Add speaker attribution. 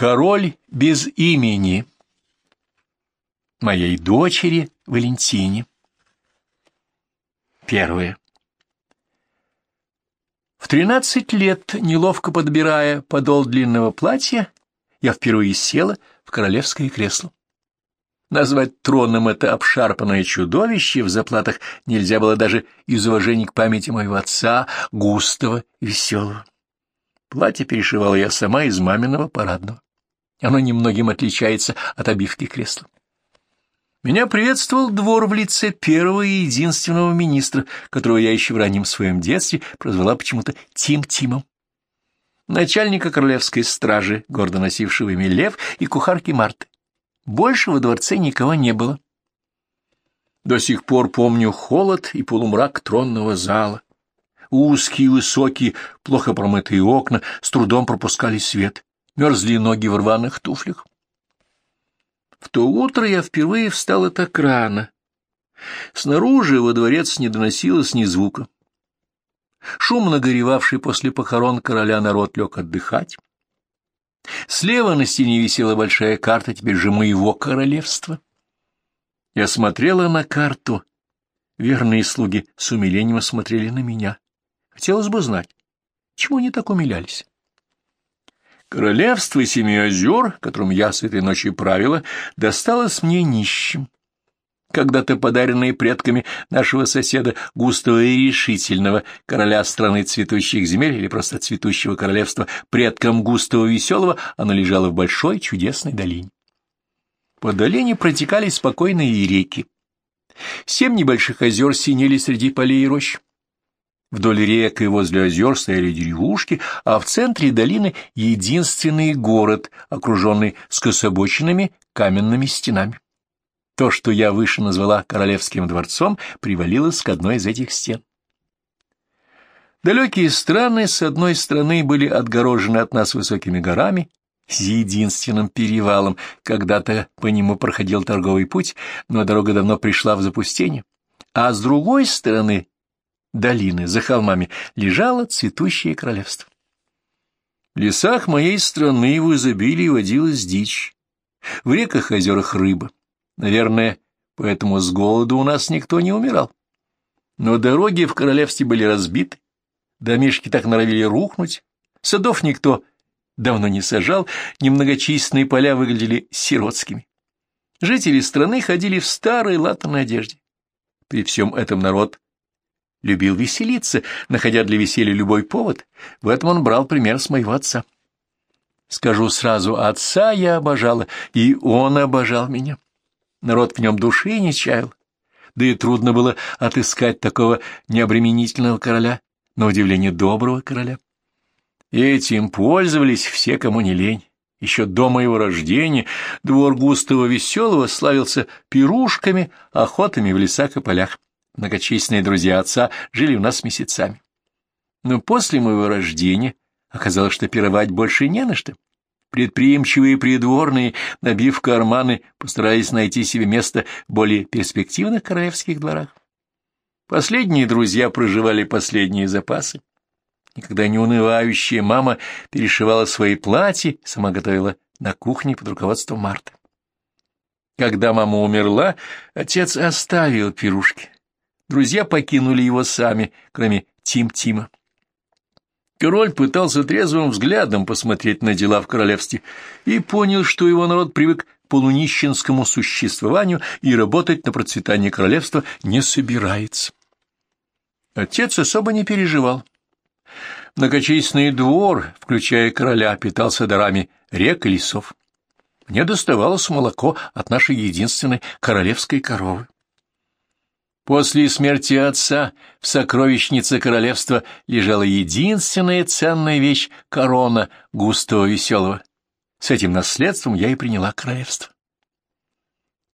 Speaker 1: Король без имени. Моей дочери Валентине. Первое. В тринадцать лет, неловко подбирая подол длинного платья, я впервые села в королевское кресло. Назвать троном это обшарпанное чудовище в заплатах нельзя было даже из уважения к памяти моего отца, густого и веселого. Платье перешивала я сама из маминого парадного. Оно немногим отличается от обивки кресла. Меня приветствовал двор в лице первого и единственного министра, которого я еще в раннем своем детстве прозвала почему-то Тим-Тимом. Начальника королевской стражи, гордо носившего имя Лев, и кухарки Марты. Больше во дворце никого не было. До сих пор помню холод и полумрак тронного зала. Узкие, высокие, плохо промытые окна с трудом пропускали свет. Мерзли ноги в рваных туфлях. В то утро я впервые встала так рано. Снаружи во дворец не доносилось ни звука. Шумно горевавший после похорон короля народ лег отдыхать. Слева на стене висела большая карта теперь же моего королевства. Я смотрела на карту. Верные слуги с умилением смотрели на меня. Хотелось бы знать, чему они так умилялись. Королевство Семи озер, которым я с этой ночи правила, досталось мне нищим. Когда-то подаренные предками нашего соседа Густава и Решительного, короля страны цветущих земель или просто цветущего королевства, предкам Густава Веселого, оно лежало в большой чудесной долине. По долине протекали спокойные реки. Семь небольших озер синели среди полей и рощ. Вдоль рек и возле озер стояли деревушки, а в центре долины единственный город, окруженный скособоченными каменными стенами. То, что я выше назвала Королевским дворцом, привалилось к одной из этих стен. Далекие страны с одной стороны были отгорожены от нас высокими горами, с единственным перевалом, когда-то по нему проходил торговый путь, но дорога давно пришла в запустение, а с другой стороны долины, за холмами, лежало цветущее королевство. В лесах моей страны в изобилии водилась дичь, в реках и озерах рыба. Наверное, поэтому с голоду у нас никто не умирал. Но дороги в королевстве были разбиты, домишки так норовили рухнуть, садов никто давно не сажал, немногочисленные поля выглядели сиротскими. Жители страны ходили в старой латаной одежде. При всем этом народ любил веселиться, находя для веселья любой повод. В этом он брал пример с моего отца. Скажу сразу, отца я обожала, и он обожал меня. Народ в нем души не чаял, да и трудно было отыскать такого необременительного короля, на удивление доброго короля. Этим пользовались все, кому не лень. Еще до моего рождения двор Густава Веселого славился пирушками, охотами в лесах и полях. Многочисленные друзья отца жили у нас месяцами. Но после моего рождения оказалось, что пировать больше не на что. Предприимчивые придворные, набив карманы, постарались найти себе место в более перспективных королевских дворах. Последние друзья проживали последние запасы. Никогда не унывающая мама перешивала свои платья, сама готовила на кухне под руководством Марты. Когда мама умерла, отец оставил пирушки. Друзья покинули его сами, кроме Тим-Тима. Король пытался трезвым взглядом посмотреть на дела в королевстве и понял, что его народ привык к полунищенскому существованию и работать на процветание королевства не собирается. Отец особо не переживал. Многочисленный двор, включая короля, питался дарами рек и лесов. Мне доставалось молоко от нашей единственной королевской коровы. После смерти отца в сокровищнице королевства лежала единственная ценная вещь — корона густого веселого. С этим наследством я и приняла королевство.